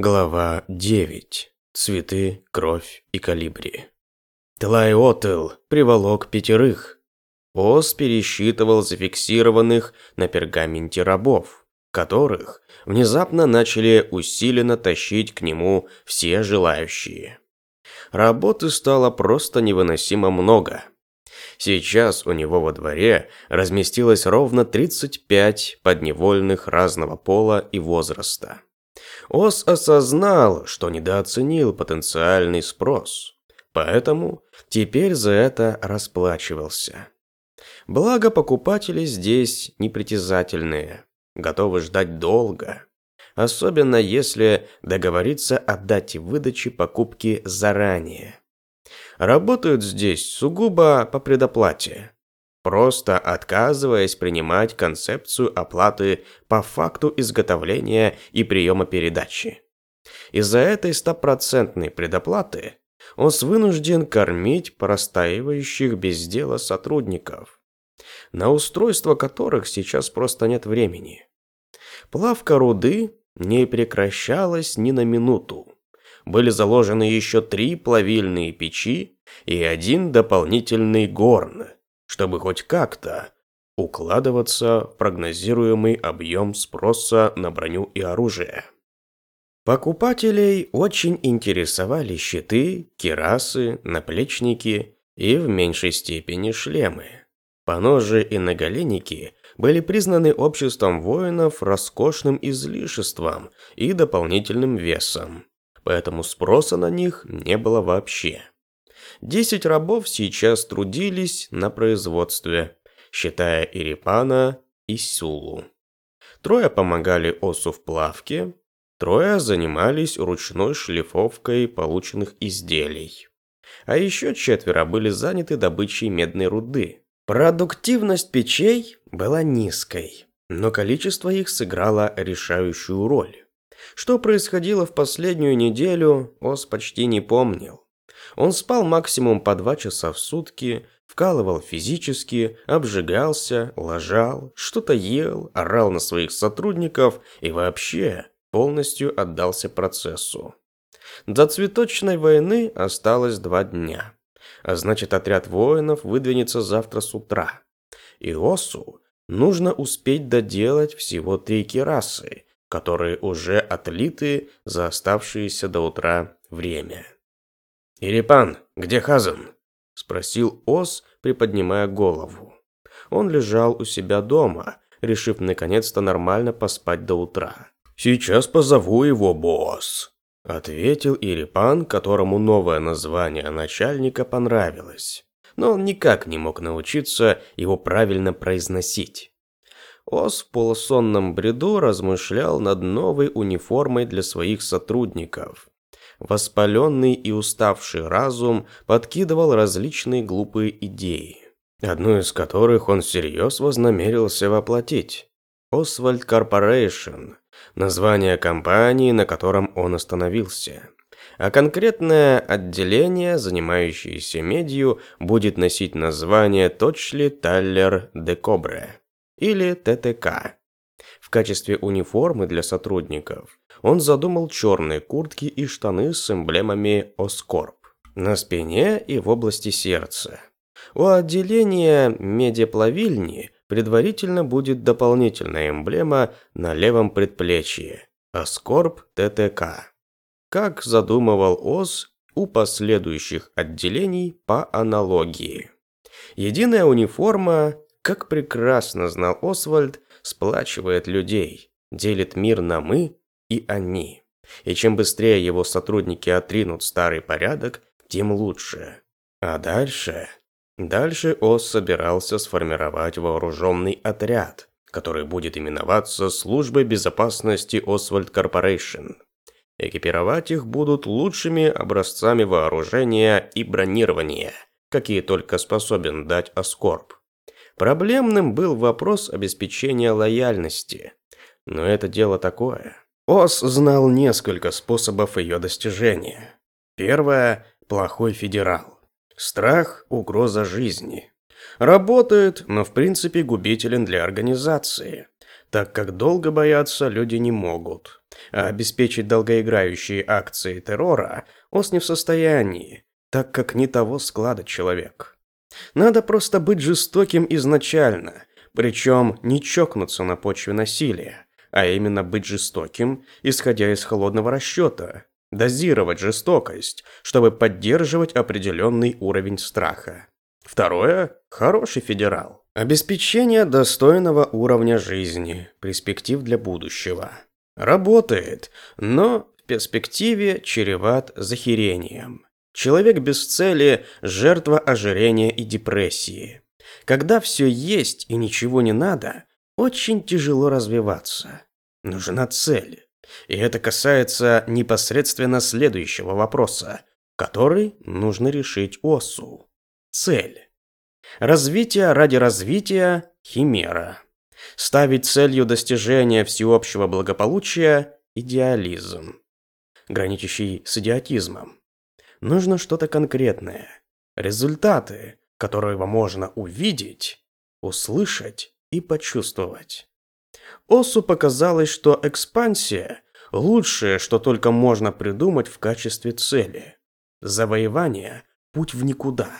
Глава 9. Цветы, кровь и калибри. Тлайотел приволок пятерых. Ос пересчитывал зафиксированных на пергаменте рабов, которых внезапно начали усиленно тащить к нему все желающие. Работы стало просто невыносимо много. Сейчас у него во дворе разместилось ровно 35 подневольных разного пола и возраста. Ос осознал, что недооценил потенциальный спрос, поэтому теперь за это расплачивался. Благо покупатели здесь непритязательные, готовы ждать долго, особенно если договориться о дате выдачи покупки заранее. Работают здесь сугубо по предоплате, просто отказываясь принимать концепцию оплаты по факту изготовления и приема передачи. Из-за этой стопроцентной предоплаты он вынужден кормить простаивающих без дела сотрудников, на устройство которых сейчас просто нет времени. Плавка руды не прекращалась ни на минуту. Были заложены еще три плавильные печи и один дополнительный горн – чтобы хоть как-то укладываться в прогнозируемый объем спроса на броню и оружие. Покупателей очень интересовали щиты, кирасы, наплечники и в меньшей степени шлемы. Поножи и наголенники были признаны обществом воинов роскошным излишеством и дополнительным весом, поэтому спроса на них не было вообще. Десять рабов сейчас трудились на производстве, считая Ирипана и Сюлу. Трое помогали Осу в плавке, трое занимались ручной шлифовкой полученных изделий. А еще четверо были заняты добычей медной руды. Продуктивность печей была низкой, но количество их сыграло решающую роль. Что происходило в последнюю неделю, Ос почти не помнил. Он спал максимум по два часа в сутки, вкалывал физически, обжигался, лажал, что-то ел, орал на своих сотрудников и вообще полностью отдался процессу. До цветочной войны осталось два дня. А значит, отряд воинов выдвинется завтра с утра. И Осу нужно успеть доделать всего три керасы, которые уже отлиты за оставшееся до утра время. «Ирипан, где Хазан?» – спросил Ос, приподнимая голову. Он лежал у себя дома, решив наконец-то нормально поспать до утра. «Сейчас позову его, босс», – ответил Ирипан, которому новое название начальника понравилось. Но он никак не мог научиться его правильно произносить. Ос в полусонном бреду размышлял над новой униформой для своих сотрудников воспаленный и уставший разум подкидывал различные глупые идеи, одну из которых он всерьез вознамерился воплотить. Освальд Корпорейшн – название компании, на котором он остановился. А конкретное отделение, занимающееся медью, будет носить название Точли Таллер де Кобре или ТТК. В качестве униформы для сотрудников он задумал черные куртки и штаны с эмблемами Оскорб на спине и в области сердца. У отделения медиаплавильни предварительно будет дополнительная эмблема на левом предплечье Оскорб ТТК. Как задумывал ОС у последующих отделений по аналогии. Единая униформа, как прекрасно знал Освальд, сплачивает людей, делит мир на «мы» и они. И чем быстрее его сотрудники отринут старый порядок, тем лучше. А дальше... Дальше Ос собирался сформировать вооруженный отряд, который будет именоваться Службой безопасности Освальд Корпорейшн. Экипировать их будут лучшими образцами вооружения и бронирования, какие только способен дать Оскорб. Проблемным был вопрос обеспечения лояльности. Но это дело такое. Ос знал несколько способов ее достижения. Первое – плохой федерал. Страх – угроза жизни. Работает, но в принципе губителен для организации, так как долго бояться люди не могут. А обеспечить долгоиграющие акции террора Ос не в состоянии, так как не того склада человек. Надо просто быть жестоким изначально, причем не чокнуться на почве насилия, а именно быть жестоким, исходя из холодного расчета, дозировать жестокость, чтобы поддерживать определенный уровень страха. Второе – хороший федерал. Обеспечение достойного уровня жизни, перспектив для будущего. Работает, но в перспективе чреват захерением. Человек без цели – жертва ожирения и депрессии. Когда все есть и ничего не надо, очень тяжело развиваться. Нужна цель. И это касается непосредственно следующего вопроса, который нужно решить ОСУ. Цель. Развитие ради развития – химера. Ставить целью достижения всеобщего благополучия – идеализм, граничащий с идиотизмом. Нужно что-то конкретное. Результаты, которые можно увидеть, услышать и почувствовать. Осу показалось, что экспансия – лучшее, что только можно придумать в качестве цели. Завоевание – путь в никуда.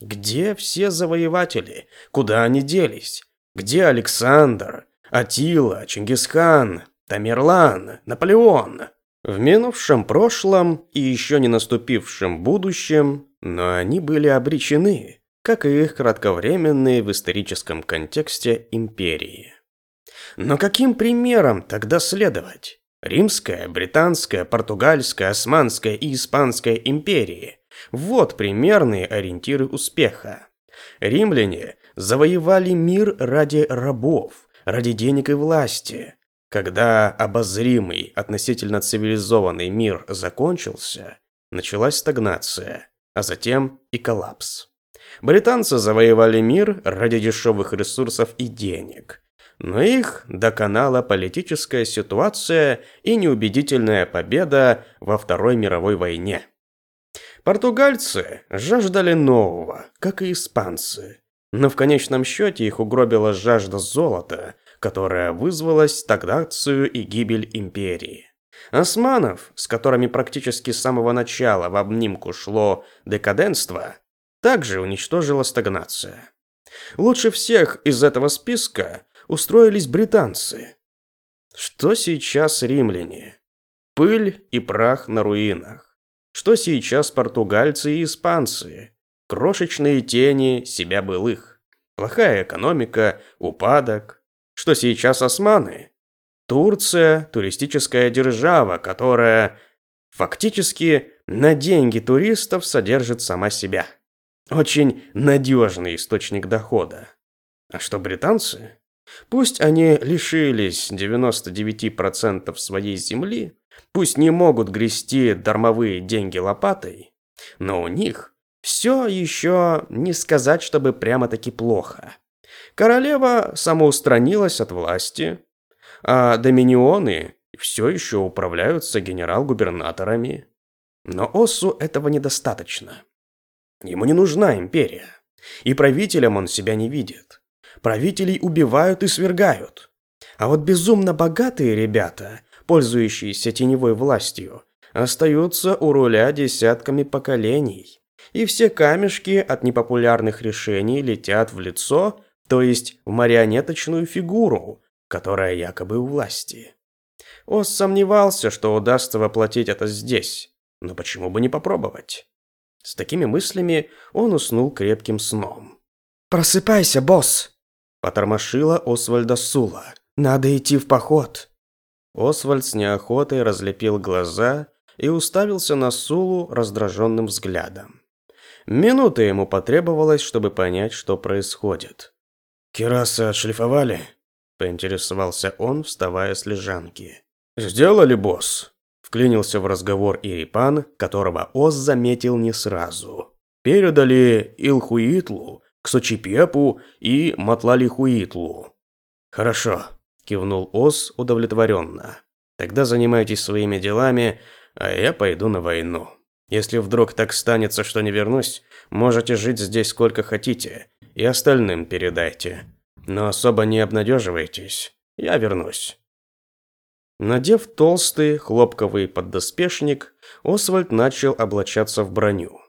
Где все завоеватели? Куда они делись? Где Александр, Атила, Чингисхан, Тамерлан, Наполеон? В минувшем прошлом и еще не наступившем будущем, но они были обречены, как и их кратковременные в историческом контексте империи. Но каким примером тогда следовать? Римская, британская, португальская, османская и испанская империи. Вот примерные ориентиры успеха. Римляне завоевали мир ради рабов, ради денег и власти. Когда обозримый, относительно цивилизованный мир закончился, началась стагнация, а затем и коллапс. Британцы завоевали мир ради дешевых ресурсов и денег – но их доконала политическая ситуация и неубедительная победа во Второй мировой войне. Португальцы жаждали нового, как и испанцы. Но в конечном счете их угробила жажда золота, которая вызвала стагнацию и гибель империи. Османов, с которыми практически с самого начала в обнимку шло декаденство, также уничтожила стагнация. Лучше всех из этого списка устроились британцы. Что сейчас римляне? Пыль и прах на руинах. Что сейчас португальцы и испанцы? Крошечные тени себя былых. Плохая экономика, упадок. Что сейчас османы? Турция – туристическая держава, которая фактически на деньги туристов содержит сама себя. Очень надежный источник дохода. А что британцы? Пусть они лишились 99% своей земли, пусть не могут грести дармовые деньги лопатой, но у них все еще не сказать, чтобы прямо-таки плохо. Королева самоустранилась от власти, а доминионы все еще управляются генерал-губернаторами. Но Оссу этого недостаточно. Ему не нужна империя, и правителем он себя не видит. Правителей убивают и свергают. А вот безумно богатые ребята, пользующиеся теневой властью, остаются у руля десятками поколений. И все камешки от непопулярных решений летят в лицо, то есть в марионеточную фигуру, которая якобы у власти. Ос сомневался, что удастся воплотить это здесь, но почему бы не попробовать? С такими мыслями он уснул крепким сном. «Просыпайся, босс!» Потормошила Освальда Сула. «Надо идти в поход!» Освальд с неохотой разлепил глаза и уставился на Сулу раздраженным взглядом. Минута ему потребовалось, чтобы понять, что происходит. «Керасы отшлифовали?» – поинтересовался он, вставая с лежанки. «Сделали, босс?» – вклинился в разговор Ирипан, которого Ос заметил не сразу. «Передали Илхуитлу к Сочипепу и Матлалихуитлу. Хорошо, кивнул Ос удовлетворенно. Тогда занимайтесь своими делами, а я пойду на войну. Если вдруг так станется, что не вернусь, можете жить здесь сколько хотите, и остальным передайте. Но особо не обнадеживайтесь, я вернусь. Надев толстый хлопковый поддоспешник, Освальд начал облачаться в броню.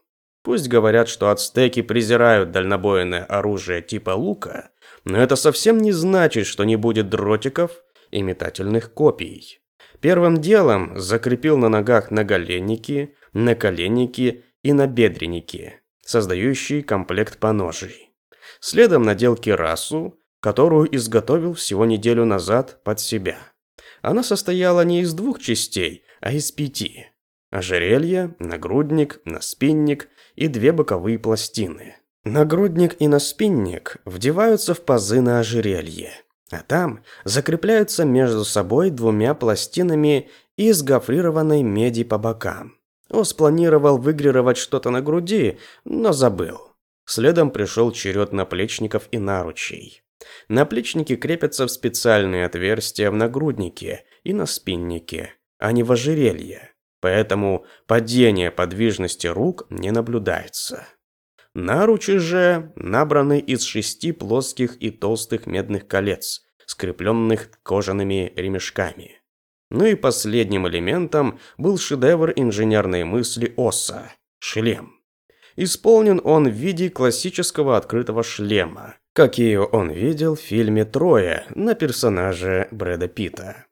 Пусть говорят, что ацтеки презирают дальнобойное оружие типа лука, но это совсем не значит, что не будет дротиков и метательных копий. Первым делом закрепил на ногах наголенники, наколенники и набедренники, создающие комплект поножей. Следом надел кирасу, которую изготовил всего неделю назад под себя. Она состояла не из двух частей, а из пяти. Ожерелье, нагрудник, наспинник и две боковые пластины. Нагрудник и наспинник вдеваются в пазы на ожерелье, а там закрепляются между собой двумя пластинами из гофрированной меди по бокам. Он спланировал выгрировать что-то на груди, но забыл. Следом пришел черед наплечников и наручей. Наплечники крепятся в специальные отверстия в нагруднике и на спиннике, а не в ожерелье. Поэтому падение подвижности рук не наблюдается. Наручи же набраны из шести плоских и толстых медных колец, скрепленных кожаными ремешками. Ну и последним элементом был шедевр инженерной мысли Оса – шлем. Исполнен он в виде классического открытого шлема, какие он видел в фильме «Трое» на персонаже Брэда Питта.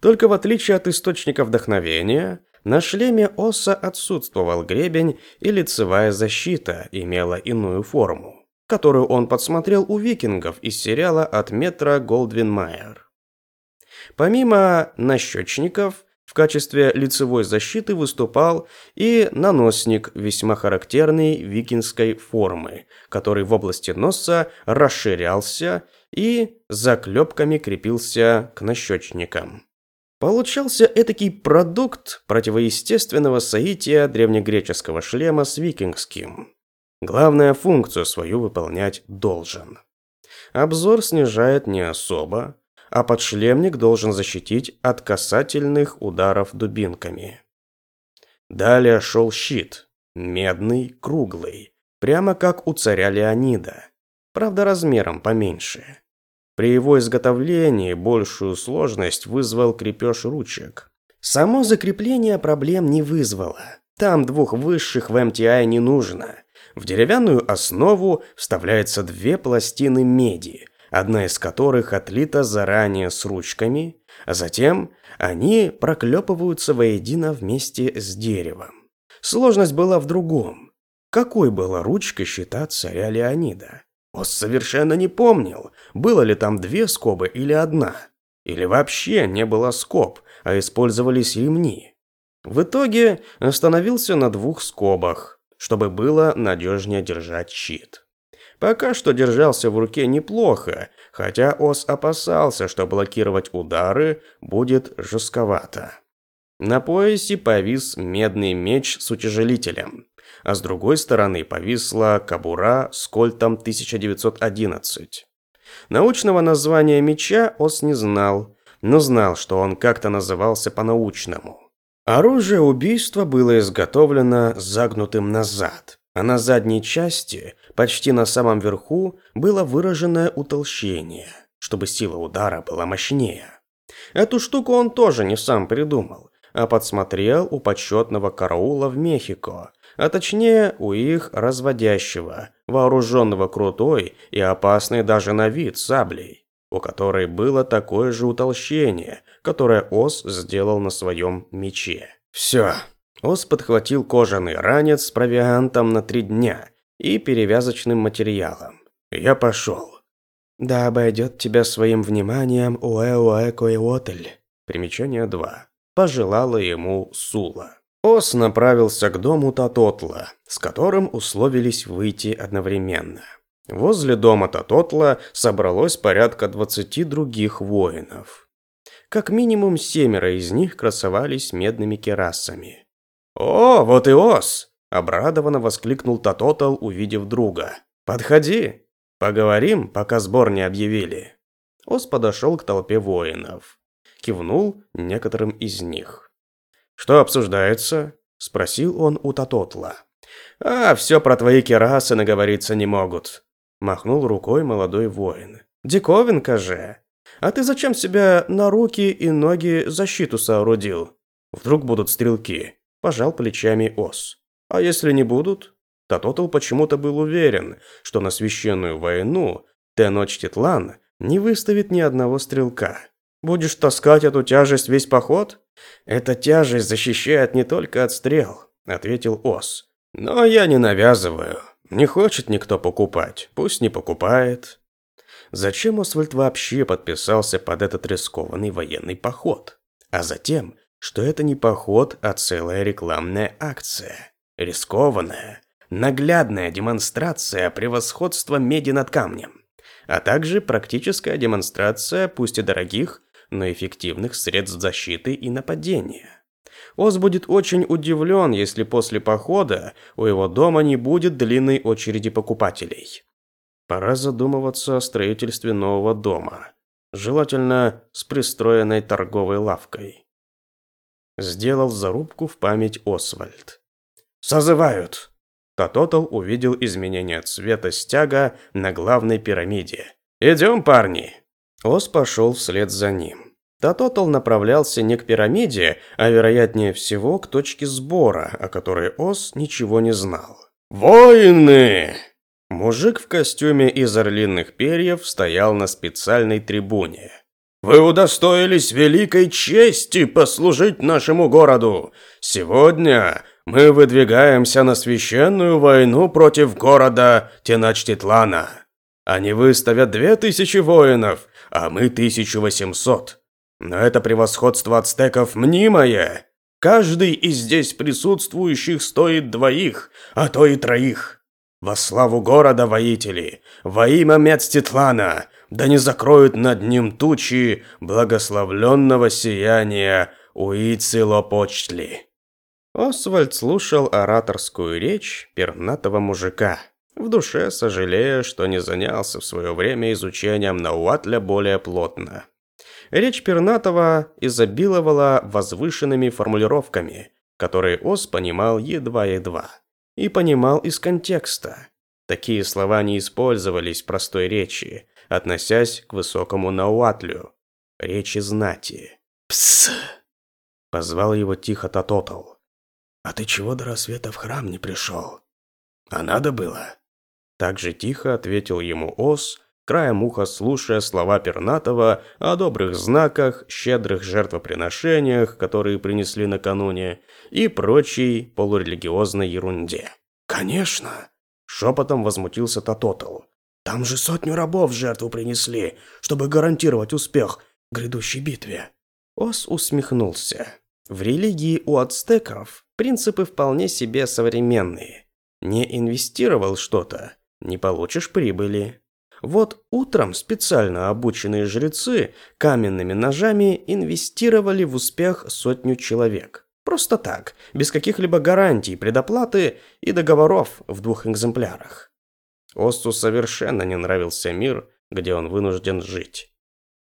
Только в отличие от источника вдохновения, на шлеме Оса отсутствовал гребень, и лицевая защита имела иную форму, которую он подсмотрел у викингов из сериала от метра Голдвин Майер. Помимо нащечников, в качестве лицевой защиты выступал и наносник весьма характерной викингской формы, который в области носа расширялся и заклепками крепился к нащечникам. Получался этакий продукт противоестественного соития древнегреческого шлема с викингским. Главная функцию свою выполнять должен. Обзор снижает не особо, а подшлемник должен защитить от касательных ударов дубинками. Далее шел щит, медный, круглый, прямо как у царя Леонида, правда размером поменьше. При его изготовлении большую сложность вызвал крепеж ручек. Само закрепление проблем не вызвало. Там двух высших в МТИ не нужно. В деревянную основу вставляются две пластины меди, одна из которых отлита заранее с ручками, а затем они проклепываются воедино вместе с деревом. Сложность была в другом. Какой была ручка щита царя Леонида? Он совершенно не помнил, было ли там две скобы или одна. Или вообще не было скоб, а использовались ремни. В итоге остановился на двух скобах, чтобы было надежнее держать щит. Пока что держался в руке неплохо, хотя Ос опасался, что блокировать удары будет жестковато. На поясе повис медный меч с утяжелителем а с другой стороны повисла кобура с кольтом 1911. Научного названия меча Ос не знал, но знал, что он как-то назывался по-научному. Оружие убийства было изготовлено загнутым назад, а на задней части, почти на самом верху, было выраженное утолщение, чтобы сила удара была мощнее. Эту штуку он тоже не сам придумал, а подсмотрел у почетного караула в Мехико, а точнее у их разводящего, вооруженного крутой и опасной даже на вид саблей, у которой было такое же утолщение, которое Ос сделал на своем мече. Все. Ос подхватил кожаный ранец с провиантом на три дня и перевязочным материалом. Я пошел. Да обойдет тебя своим вниманием Уэуэ Коиотель. Примечание 2. Пожелала ему Сула. Ос направился к дому Татотла, с которым условились выйти одновременно. Возле дома Татотла собралось порядка двадцати других воинов. Как минимум семеро из них красовались медными керасами. «О, вот и Ос!» – обрадованно воскликнул Татотл, увидев друга. «Подходи, поговорим, пока сбор не объявили». Ос подошел к толпе воинов. Кивнул некоторым из них. «Что обсуждается?» – спросил он у Татотла. «А, все про твои керасы наговориться не могут», – махнул рукой молодой воин. «Диковинка же! А ты зачем себя на руки и ноги защиту соорудил? Вдруг будут стрелки?» Пожал плечами Ос. «А если не будут?» Татотл почему-то был уверен, что на священную войну Теночтитлан не выставит ни одного стрелка. «Будешь таскать эту тяжесть весь поход?» «Эта тяжесть защищает не только от стрел», — ответил Ос. «Но я не навязываю. Не хочет никто покупать, пусть не покупает. Зачем Освальд вообще подписался под этот рискованный военный поход? А затем, что это не поход, а целая рекламная акция. Рискованная, наглядная демонстрация превосходства меди над камнем, а также практическая демонстрация, пусть и дорогих, но эффективных средств защиты и нападения. Оз будет очень удивлен, если после похода у его дома не будет длинной очереди покупателей. Пора задумываться о строительстве нового дома, желательно с пристроенной торговой лавкой. Сделал зарубку в память Освальд. «Созывают!» Тототал увидел изменение цвета стяга на главной пирамиде. «Идем, парни!» Ос пошел вслед за ним. Тототал направлялся не к пирамиде, а вероятнее всего к точке сбора, о которой Ос ничего не знал. «Воины!» Мужик в костюме из орлиных перьев стоял на специальной трибуне. «Вы удостоились великой чести послужить нашему городу. Сегодня мы выдвигаемся на священную войну против города Теначтитлана. Они выставят две тысячи воинов, а мы тысячу восемьсот. Но это превосходство ацтеков мнимое. Каждый из здесь присутствующих стоит двоих, а то и троих. Во славу города, воители! Во имя Мецтитлана! Да не закроют над ним тучи благословленного сияния Уицилопочтли!» Освальд слушал ораторскую речь пернатого мужика, в душе сожалея, что не занялся в свое время изучением Науатля более плотно. Речь пернатого изобиловала возвышенными формулировками, которые Ос понимал едва-едва и понимал из контекста. Такие слова не использовались в простой речи, относясь к высокому науатлю, речи знати. «Пс!» – позвал его тихо Татотал. «А ты чего до рассвета в храм не пришел?» «А надо было?» Так же тихо ответил ему Ос, краем уха слушая слова Пернатова о добрых знаках, щедрых жертвоприношениях, которые принесли накануне, и прочей полурелигиозной ерунде. «Конечно!» – шепотом возмутился Татотал. «Там же сотню рабов жертву принесли, чтобы гарантировать успех в грядущей битве». Ос усмехнулся. В религии у ацтеков принципы вполне себе современные. Не инвестировал что-то – не получишь прибыли. Вот утром специально обученные жрецы каменными ножами инвестировали в успех сотню человек. Просто так, без каких-либо гарантий, предоплаты и договоров в двух экземплярах. Осту совершенно не нравился мир, где он вынужден жить.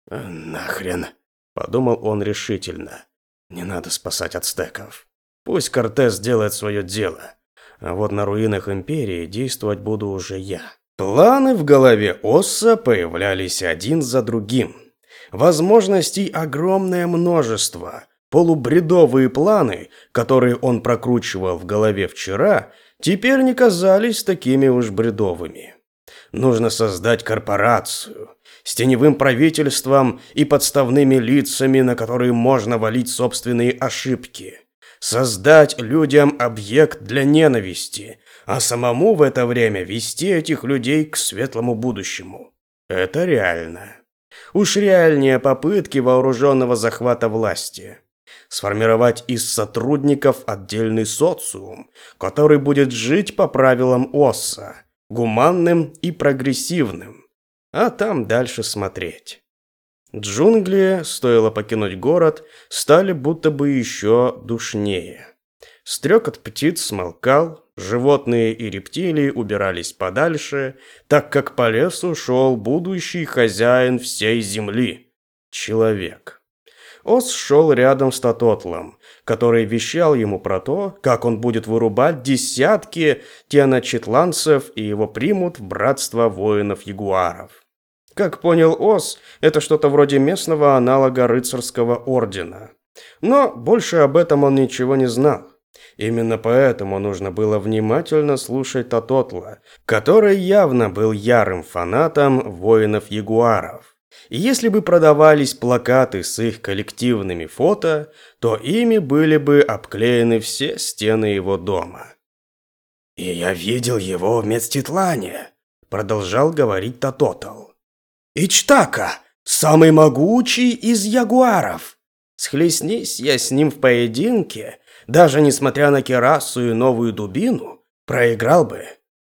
«Нахрен», – подумал он решительно. «Не надо спасать ацтеков. Пусть Кортес делает свое дело, а вот на руинах Империи действовать буду уже я». Планы в голове Осса появлялись один за другим. Возможностей огромное множество. Полубредовые планы, которые он прокручивал в голове вчера, теперь не казались такими уж бредовыми. Нужно создать корпорацию с теневым правительством и подставными лицами, на которые можно валить собственные ошибки. Создать людям объект для ненависти, а самому в это время вести этих людей к светлому будущему. Это реально. Уж реальнее попытки вооруженного захвата власти. Сформировать из сотрудников отдельный социум, который будет жить по правилам ОССА, гуманным и прогрессивным, а там дальше смотреть. Джунгли, стоило покинуть город, стали будто бы еще душнее. Стрекот птиц смолкал, Животные и рептилии убирались подальше, так как по лесу шел будущий хозяин всей земли – человек. Ос шел рядом с Татотлом, который вещал ему про то, как он будет вырубать десятки теночетланцев и его примут в братство воинов-ягуаров. Как понял Ос, это что-то вроде местного аналога рыцарского ордена. Но больше об этом он ничего не знал. Именно поэтому нужно было внимательно слушать Татотла, который явно был ярым фанатом воинов-ягуаров. Если бы продавались плакаты с их коллективными фото, то ими были бы обклеены все стены его дома. «И я видел его в Мецтитлане», — продолжал говорить Татотл. «Ичтака, самый могучий из ягуаров. Схлестнись я с ним в поединке, даже несмотря на керасу и новую дубину, проиграл бы.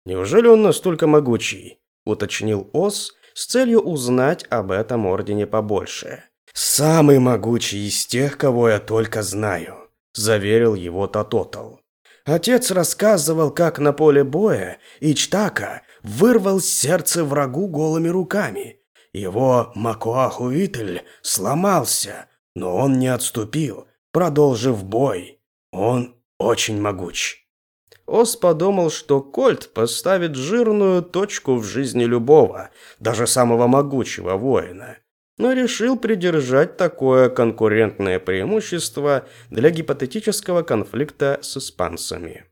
Неужели он настолько могучий? Уточнил Ос с целью узнать об этом ордене побольше. Самый могучий из тех, кого я только знаю, заверил его Татотал. Отец рассказывал, как на поле боя Ичтака вырвал сердце врагу голыми руками. Его Макуахуитль сломался, но он не отступил, продолжив бой. Он очень могуч. Ос подумал, что Кольт поставит жирную точку в жизни любого, даже самого могучего воина, но решил придержать такое конкурентное преимущество для гипотетического конфликта с испанцами.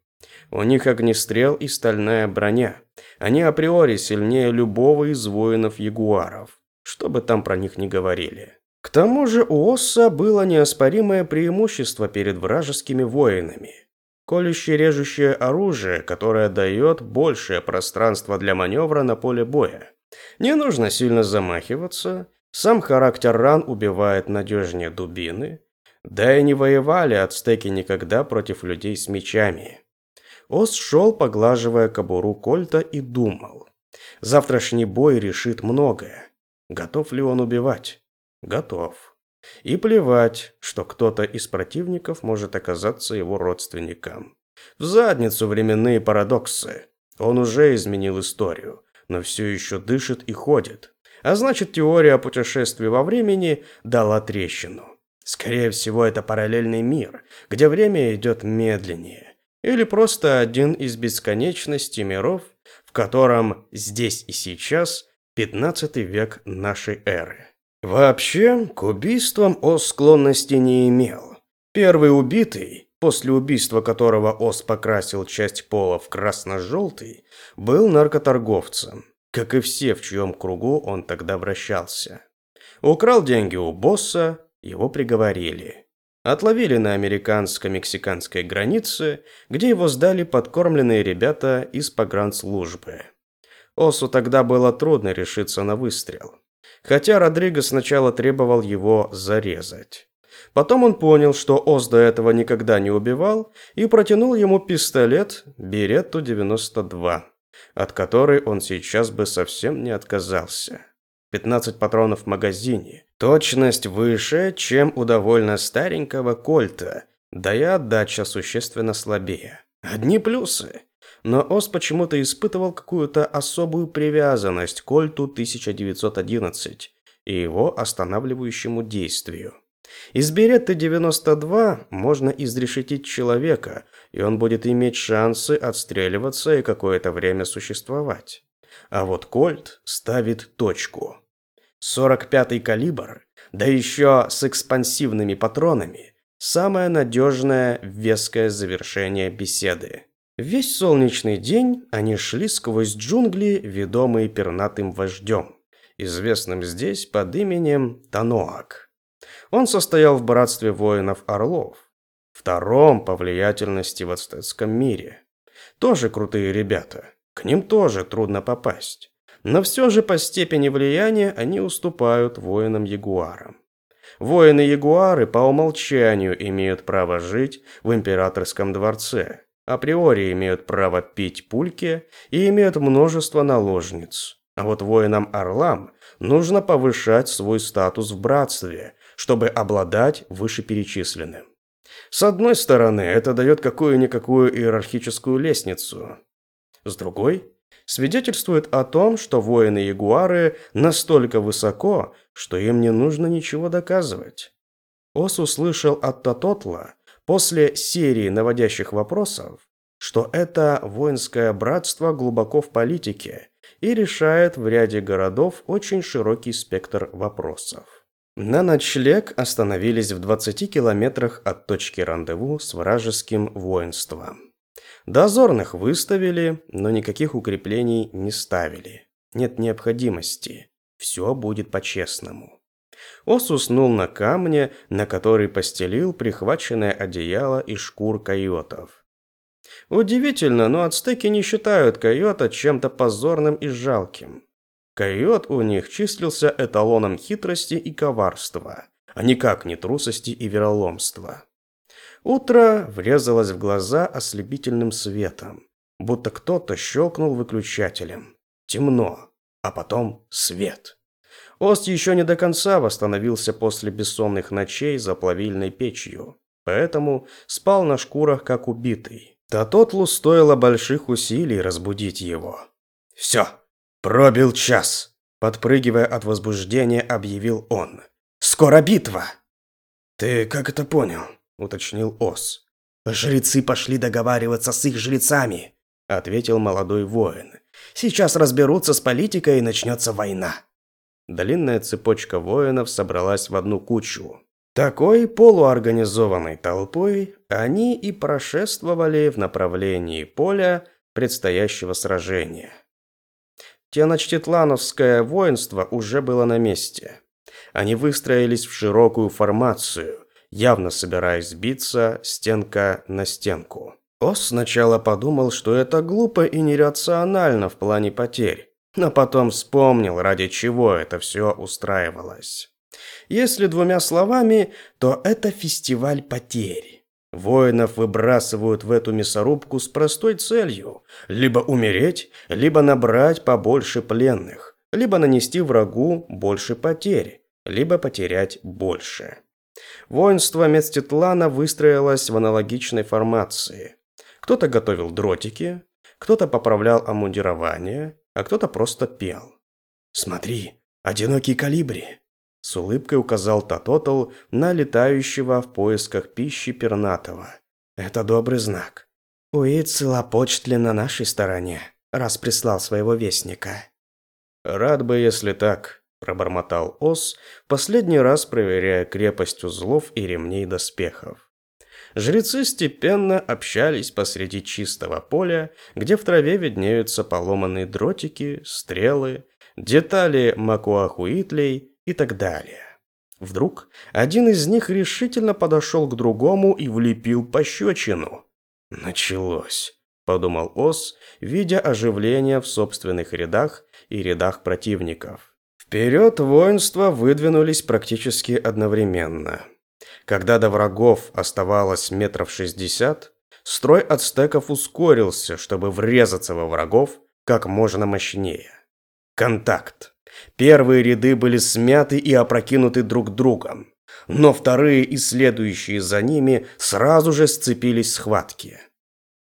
У них огнестрел и стальная броня. Они априори сильнее любого из воинов-ягуаров, что бы там про них ни говорили. К тому же у Осса было неоспоримое преимущество перед вражескими воинами. Колюще-режущее оружие, которое дает большее пространство для маневра на поле боя. Не нужно сильно замахиваться, сам характер ран убивает надежнее дубины, да и не воевали ацтеки никогда против людей с мечами. Ос шел, поглаживая кобуру кольта и думал. Завтрашний бой решит многое. Готов ли он убивать? готов. И плевать, что кто-то из противников может оказаться его родственником. В задницу временные парадоксы. Он уже изменил историю, но все еще дышит и ходит. А значит, теория о путешествии во времени дала трещину. Скорее всего, это параллельный мир, где время идет медленнее. Или просто один из бесконечности миров, в котором здесь и сейчас 15 век нашей эры. Вообще, к убийствам Ос склонности не имел. Первый убитый, после убийства которого Ос покрасил часть пола в красно-желтый, был наркоторговцем, как и все, в чьем кругу он тогда вращался. Украл деньги у босса, его приговорили. Отловили на американско-мексиканской границе, где его сдали подкормленные ребята из погранслужбы. Осу тогда было трудно решиться на выстрел хотя Родриго сначала требовал его зарезать. Потом он понял, что Оз до этого никогда не убивал, и протянул ему пистолет Беретту 92, от которой он сейчас бы совсем не отказался. 15 патронов в магазине. Точность выше, чем у довольно старенького кольта, да и отдача существенно слабее. Одни плюсы но Ос почему-то испытывал какую-то особую привязанность к Кольту 1911 и его останавливающему действию. Из Беретты 92 можно изрешетить человека, и он будет иметь шансы отстреливаться и какое-то время существовать. А вот Кольт ставит точку. 45-й калибр, да еще с экспансивными патронами, самое надежное веское завершение беседы. Весь солнечный день они шли сквозь джунгли, ведомые пернатым вождем, известным здесь под именем Таноак. Он состоял в братстве воинов-орлов, втором по влиятельности в ацтекском мире. Тоже крутые ребята, к ним тоже трудно попасть. Но все же по степени влияния они уступают воинам-ягуарам. Воины-ягуары по умолчанию имеют право жить в императорском дворце – априори имеют право пить пульки и имеют множество наложниц. А вот воинам-орлам нужно повышать свой статус в братстве, чтобы обладать вышеперечисленным. С одной стороны, это дает какую-никакую иерархическую лестницу. С другой, свидетельствует о том, что воины-ягуары настолько высоко, что им не нужно ничего доказывать. Ос услышал от Татотла, После серии наводящих вопросов, что это воинское братство глубоко в политике и решает в ряде городов очень широкий спектр вопросов. На ночлег остановились в 20 километрах от точки рандеву с вражеским воинством. Дозорных выставили, но никаких укреплений не ставили. Нет необходимости. Все будет по-честному. Ос уснул на камне, на который постелил прихваченное одеяло из шкур койотов. Удивительно, но ацтеки не считают койота чем-то позорным и жалким. Койот у них числился эталоном хитрости и коварства, а никак не трусости и вероломства. Утро врезалось в глаза ослепительным светом, будто кто-то щелкнул выключателем. Темно, а потом свет. Ост еще не до конца восстановился после бессонных ночей за плавильной печью, поэтому спал на шкурах как убитый. Татотлу стоило больших усилий разбудить его. «Все, пробил час!» Подпрыгивая от возбуждения, объявил он. «Скоро битва!» «Ты как это понял?» – уточнил Ос. «Жрецы пошли договариваться с их жрецами», – ответил молодой воин. «Сейчас разберутся с политикой и начнется война». Длинная цепочка воинов собралась в одну кучу. Такой полуорганизованной толпой они и прошествовали в направлении поля предстоящего сражения. Теночтитлановское воинство уже было на месте. Они выстроились в широкую формацию, явно собираясь биться стенка на стенку. Ос сначала подумал, что это глупо и нерационально в плане потерь, но потом вспомнил, ради чего это все устраивалось. Если двумя словами, то это фестиваль потерь. Воинов выбрасывают в эту мясорубку с простой целью – либо умереть, либо набрать побольше пленных, либо нанести врагу больше потерь, либо потерять больше. Воинство Мецтитлана выстроилось в аналогичной формации. Кто-то готовил дротики, кто-то поправлял омундирование, а кто-то просто пел. «Смотри, одинокий калибри!» С улыбкой указал Татотл на летающего в поисках пищи пернатого. «Это добрый знак. Уицела почтли на нашей стороне, раз прислал своего вестника». «Рад бы, если так», – пробормотал Ос, последний раз проверяя крепость узлов и ремней доспехов. Жрецы степенно общались посреди чистого поля, где в траве виднеются поломанные дротики, стрелы, детали макуахуитлей и так далее. Вдруг один из них решительно подошел к другому и влепил пощечину. «Началось», – подумал Ос, видя оживление в собственных рядах и рядах противников. Вперед воинства выдвинулись практически одновременно. Когда до врагов оставалось метров шестьдесят, строй ацтеков ускорился, чтобы врезаться во врагов как можно мощнее. Контакт. Первые ряды были смяты и опрокинуты друг другом, но вторые и следующие за ними сразу же сцепились в схватке.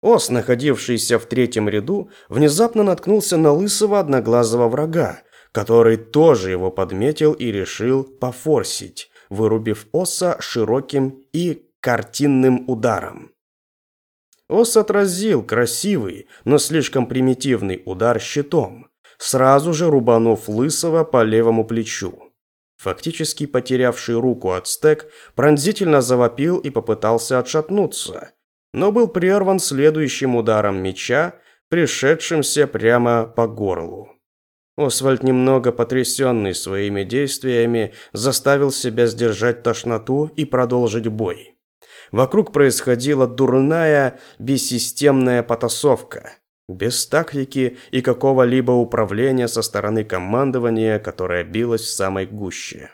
Ос, находившийся в третьем ряду, внезапно наткнулся на лысого одноглазого врага, который тоже его подметил и решил пофорсить, вырубив Оса широким и картинным ударом. Ос отразил красивый, но слишком примитивный удар щитом, сразу же рубанув Лысого по левому плечу. Фактически потерявший руку ацтек пронзительно завопил и попытался отшатнуться, но был прерван следующим ударом меча, пришедшимся прямо по горлу. Освальд, немного потрясенный своими действиями, заставил себя сдержать тошноту и продолжить бой. Вокруг происходила дурная, бессистемная потасовка без тактики и какого-либо управления со стороны командования, которое билось в самой гуще.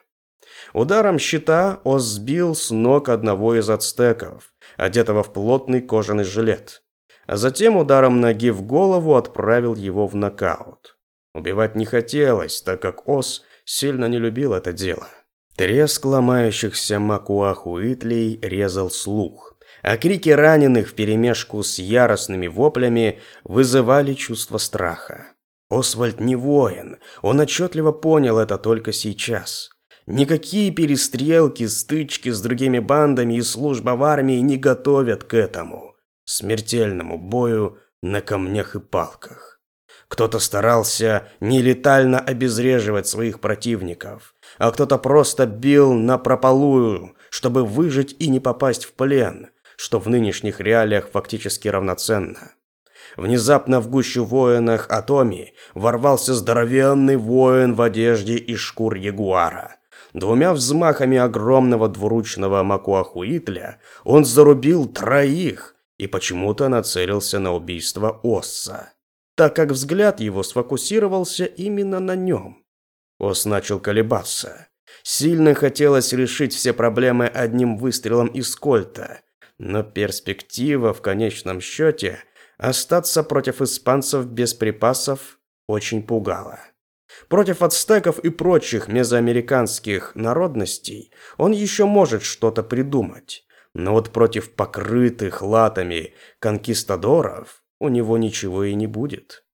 Ударом щита Оз сбил с ног одного из ацтеков, одетого в плотный кожаный жилет, а затем ударом ноги в голову отправил его в нокаут. Убивать не хотелось, так как Оз сильно не любил это дело. Треск ломающихся макуахуитлей резал слух а крики раненых вперемешку с яростными воплями вызывали чувство страха. Освальд не воин, он отчетливо понял это только сейчас. Никакие перестрелки, стычки с другими бандами и служба в армии не готовят к этому смертельному бою на камнях и палках. Кто-то старался нелетально обезвреживать своих противников, а кто-то просто бил на прополую, чтобы выжить и не попасть в плен, что в нынешних реалиях фактически равноценно. Внезапно в гущу воинах Атоми ворвался здоровенный воин в одежде из шкур ягуара. Двумя взмахами огромного двуручного макуахуитля он зарубил троих и почему-то нацелился на убийство Осса, так как взгляд его сфокусировался именно на нем. Ос начал колебаться. Сильно хотелось решить все проблемы одним выстрелом из кольта, но перспектива в конечном счете остаться против испанцев без припасов очень пугала. Против ацтеков и прочих мезоамериканских народностей он еще может что-то придумать, но вот против покрытых латами конкистадоров у него ничего и не будет.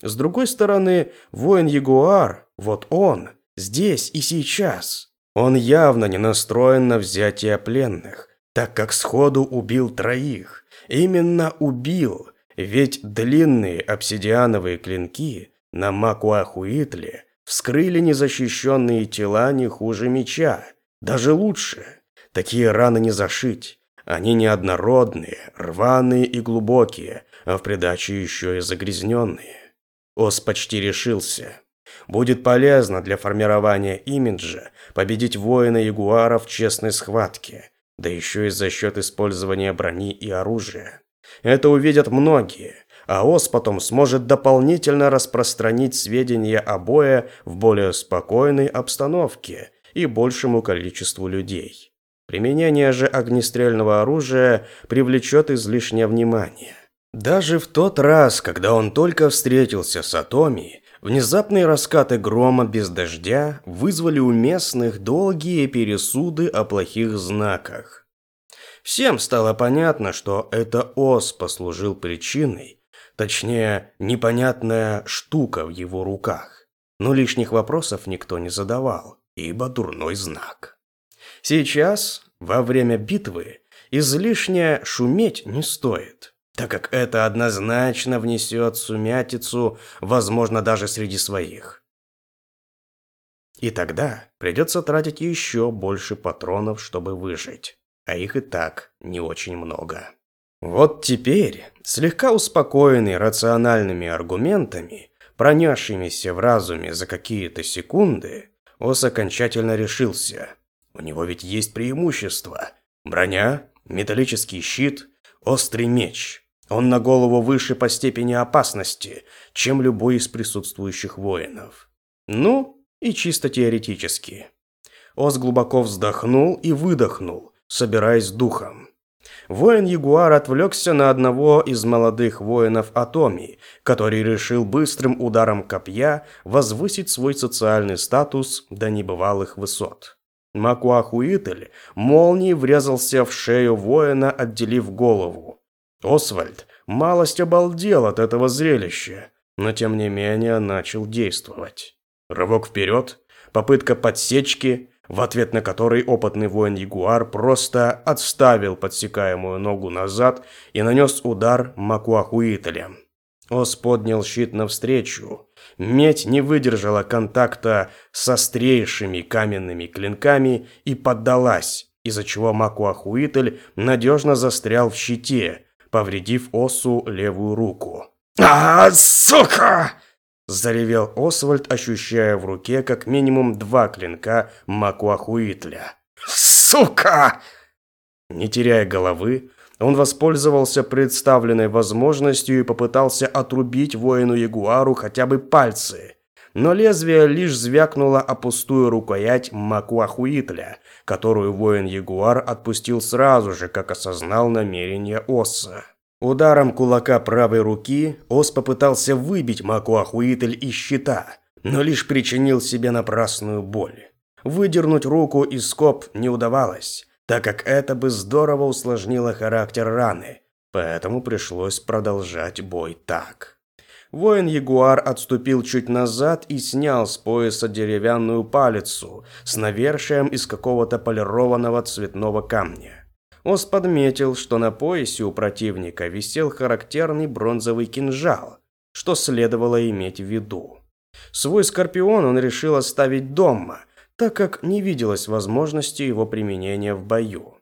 С другой стороны, воин-ягуар, вот он, здесь и сейчас. Он явно не настроен на взятие пленных, так как сходу убил троих. Именно убил, ведь длинные обсидиановые клинки на Макуахуитле вскрыли незащищенные тела не хуже меча, даже лучше. Такие раны не зашить. Они неоднородные, рваные и глубокие, а в придачу еще и загрязненные. Ос почти решился. Будет полезно для формирования имиджа победить воина Ягуара в честной схватке, да еще и за счет использования брони и оружия. Это увидят многие, а ОС потом сможет дополнительно распространить сведения о бое в более спокойной обстановке и большему количеству людей. Применение же огнестрельного оружия привлечет излишнее внимание. Даже в тот раз, когда он только встретился с Атоми, внезапные раскаты грома без дождя вызвали у местных долгие пересуды о плохих знаках. Всем стало понятно, что это ос послужил причиной, точнее, непонятная штука в его руках. Но лишних вопросов никто не задавал, ибо дурной знак. Сейчас, во время битвы, излишне шуметь не стоит так как это однозначно внесет сумятицу, возможно, даже среди своих. И тогда придется тратить еще больше патронов, чтобы выжить, а их и так не очень много. Вот теперь, слегка успокоенный рациональными аргументами, пронесшимися в разуме за какие-то секунды, Ос окончательно решился. У него ведь есть преимущество. Броня, металлический щит, острый меч. Он на голову выше по степени опасности, чем любой из присутствующих воинов. Ну, и чисто теоретически. Оз глубоко вздохнул и выдохнул, собираясь духом. Воин-ягуар отвлекся на одного из молодых воинов Атоми, который решил быстрым ударом копья возвысить свой социальный статус до небывалых высот. Макуахуитль молнией врезался в шею воина, отделив голову. Освальд малость обалдел от этого зрелища, но тем не менее начал действовать. Рывок вперед, попытка подсечки, в ответ на который опытный воин-ягуар просто отставил подсекаемую ногу назад и нанес удар Макуахуителя. Ос поднял щит навстречу. Медь не выдержала контакта с острейшими каменными клинками и поддалась, из-за чего Макуахуитель надежно застрял в щите, повредив Осу левую руку. «А, сука!» – заревел Освальд, ощущая в руке как минимум два клинка Макуахуитля. «Сука!» Не теряя головы, он воспользовался представленной возможностью и попытался отрубить воину-ягуару хотя бы пальцы. Но лезвие лишь звякнуло о пустую рукоять Макуахуитля, которую воин-ягуар отпустил сразу же, как осознал намерение Оса. Ударом кулака правой руки Ос попытался выбить Макуахуитль из щита, но лишь причинил себе напрасную боль. Выдернуть руку из скоб не удавалось, так как это бы здорово усложнило характер раны, поэтому пришлось продолжать бой так. Воин-ягуар отступил чуть назад и снял с пояса деревянную палицу с навершием из какого-то полированного цветного камня. Ос подметил, что на поясе у противника висел характерный бронзовый кинжал, что следовало иметь в виду. Свой скорпион он решил оставить дома, так как не виделось возможности его применения в бою.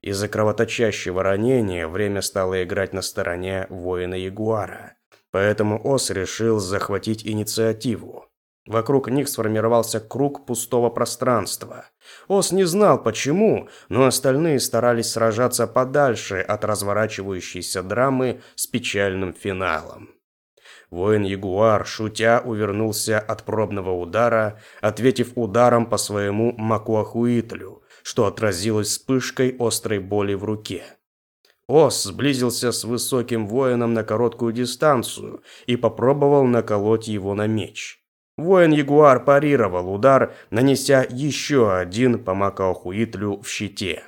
Из-за кровоточащего ранения время стало играть на стороне воина Ягуара, поэтому Ос решил захватить инициативу. Вокруг них сформировался круг пустого пространства. Ос не знал почему, но остальные старались сражаться подальше от разворачивающейся драмы с печальным финалом. Воин-ягуар, шутя, увернулся от пробного удара, ответив ударом по своему Макуахуитлю, что отразилось вспышкой острой боли в руке. Ос сблизился с высоким воином на короткую дистанцию и попробовал наколоть его на меч. Воин-ягуар парировал удар, нанеся еще один по Макуахуитлю в щите.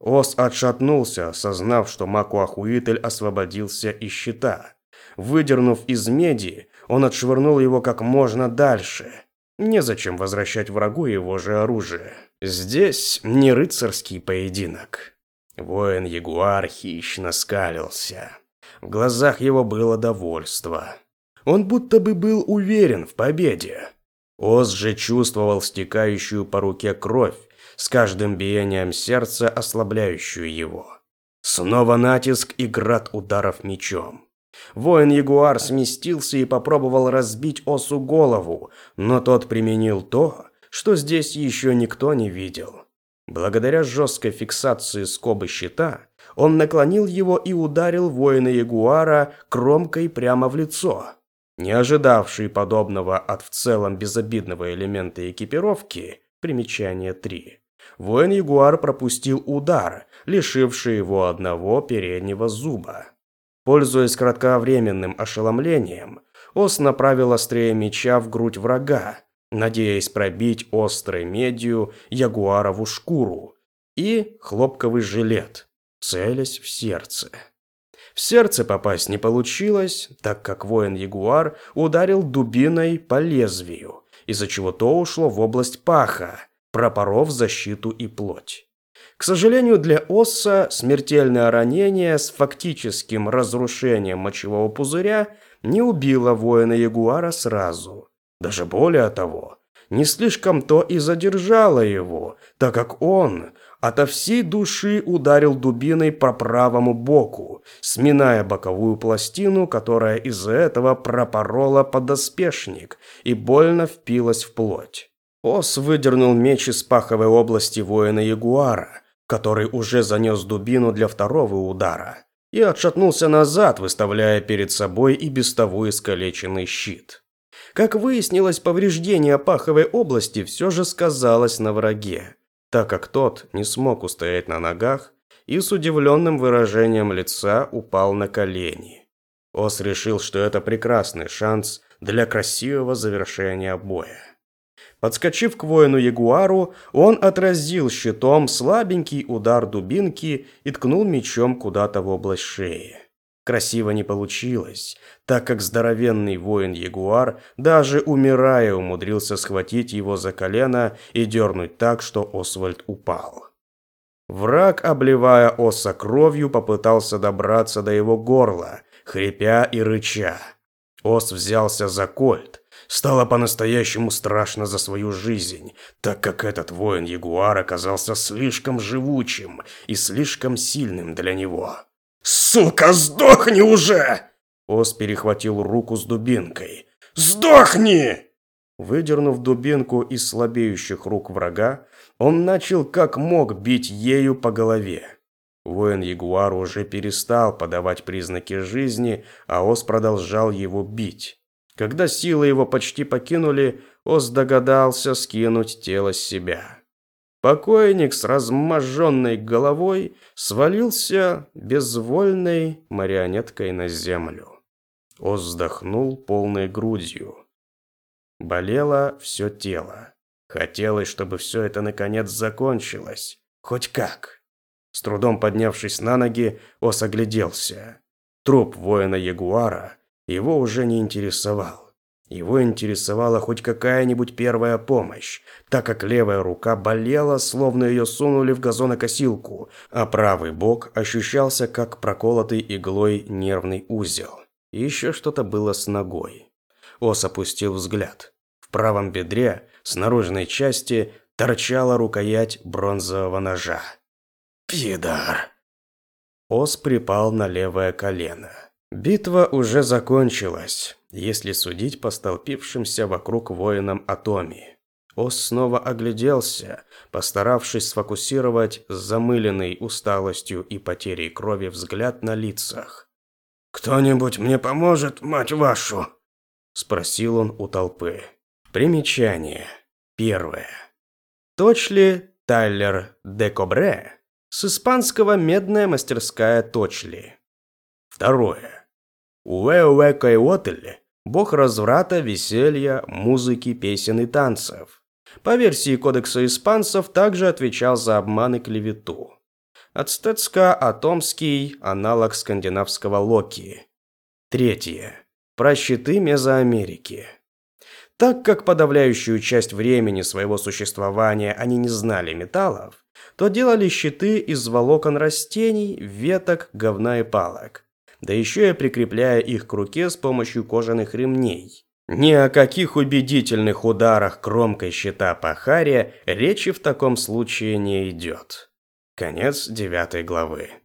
Ос отшатнулся, осознав, что Макуахуитль освободился из щита. Выдернув из меди, он отшвырнул его как можно дальше. Незачем возвращать врагу его же оружие. Здесь не рыцарский поединок. Воин-ягуар хищно скалился. В глазах его было довольство. Он будто бы был уверен в победе. Оз же чувствовал стекающую по руке кровь, с каждым биением сердца ослабляющую его. Снова натиск и град ударов мечом. Воин-ягуар сместился и попробовал разбить осу голову, но тот применил то, что здесь еще никто не видел. Благодаря жесткой фиксации скобы щита, он наклонил его и ударил воина-ягуара кромкой прямо в лицо. Не ожидавший подобного от в целом безобидного элемента экипировки, примечание 3, воин-ягуар пропустил удар, лишивший его одного переднего зуба. Пользуясь кратковременным ошеломлением, Ос направил острее меча в грудь врага, надеясь пробить острой медью ягуарову шкуру и хлопковый жилет, целясь в сердце. В сердце попасть не получилось, так как воин-ягуар ударил дубиной по лезвию, из-за чего то ушло в область паха, пропоров защиту и плоть. К сожалению для Осса, смертельное ранение с фактическим разрушением мочевого пузыря не убило воина-ягуара сразу. Даже более того, не слишком то и задержало его, так как он ото всей души ударил дубиной по правому боку, сминая боковую пластину, которая из-за этого пропорола подоспешник и больно впилась в плоть. Ос выдернул меч из паховой области воина Ягуара, который уже занес дубину для второго удара, и отшатнулся назад, выставляя перед собой и без того искалеченный щит. Как выяснилось, повреждение паховой области все же сказалось на враге так как тот не смог устоять на ногах и с удивленным выражением лица упал на колени. Ос решил, что это прекрасный шанс для красивого завершения боя. Подскочив к воину-ягуару, он отразил щитом слабенький удар дубинки и ткнул мечом куда-то в область шеи. Красиво не получилось, так как здоровенный воин-ягуар, даже умирая, умудрился схватить его за колено и дернуть так, что Освальд упал. Враг, обливая Оса кровью, попытался добраться до его горла, хрипя и рыча. Ос взялся за кольт. Стало по-настоящему страшно за свою жизнь, так как этот воин-ягуар оказался слишком живучим и слишком сильным для него. «Сука, сдохни уже!» Ос перехватил руку с дубинкой. «Сдохни!» Выдернув дубинку из слабеющих рук врага, он начал как мог бить ею по голове. Воин-ягуар уже перестал подавать признаки жизни, а Ос продолжал его бить. Когда силы его почти покинули, Ос догадался скинуть тело с себя. Покойник с разможженной головой свалился безвольной марионеткой на землю. Оз вздохнул полной грудью. Болело все тело. Хотелось, чтобы все это наконец закончилось. Хоть как. С трудом поднявшись на ноги, Ос огляделся. Труп воина-ягуара его уже не интересовал. Его интересовала хоть какая-нибудь первая помощь, так как левая рука болела, словно ее сунули в газонокосилку, а правый бок ощущался как проколотый иглой нервный узел. еще что-то было с ногой. Ос опустил взгляд. В правом бедре, с наружной части, торчала рукоять бронзового ножа. «Пидор!» Ос припал на левое колено. Битва уже закончилась, если судить по столпившимся вокруг воинам Атоми. Ос снова огляделся, постаравшись сфокусировать замыленный усталостью и потерей крови взгляд на лицах. «Кто-нибудь мне поможет, мать вашу?» – спросил он у толпы. Примечание. Первое. Точли Тайлер де Кобре с испанского «Медная мастерская Точли». Второе. Уэ-Уэ Кайотль – бог разврата, веселья, музыки, песен и танцев. По версии Кодекса испанцев, также отвечал за обман и клевету. Ацтецко-атомский аналог скандинавского Локи. Третье. Про щиты Мезоамерики. Так как подавляющую часть времени своего существования они не знали металлов, то делали щиты из волокон растений, веток, говна и палок. Да еще и прикрепляя их к руке с помощью кожаных ремней. Ни о каких убедительных ударах кромкой щита по харе речи в таком случае не идет. Конец девятой главы.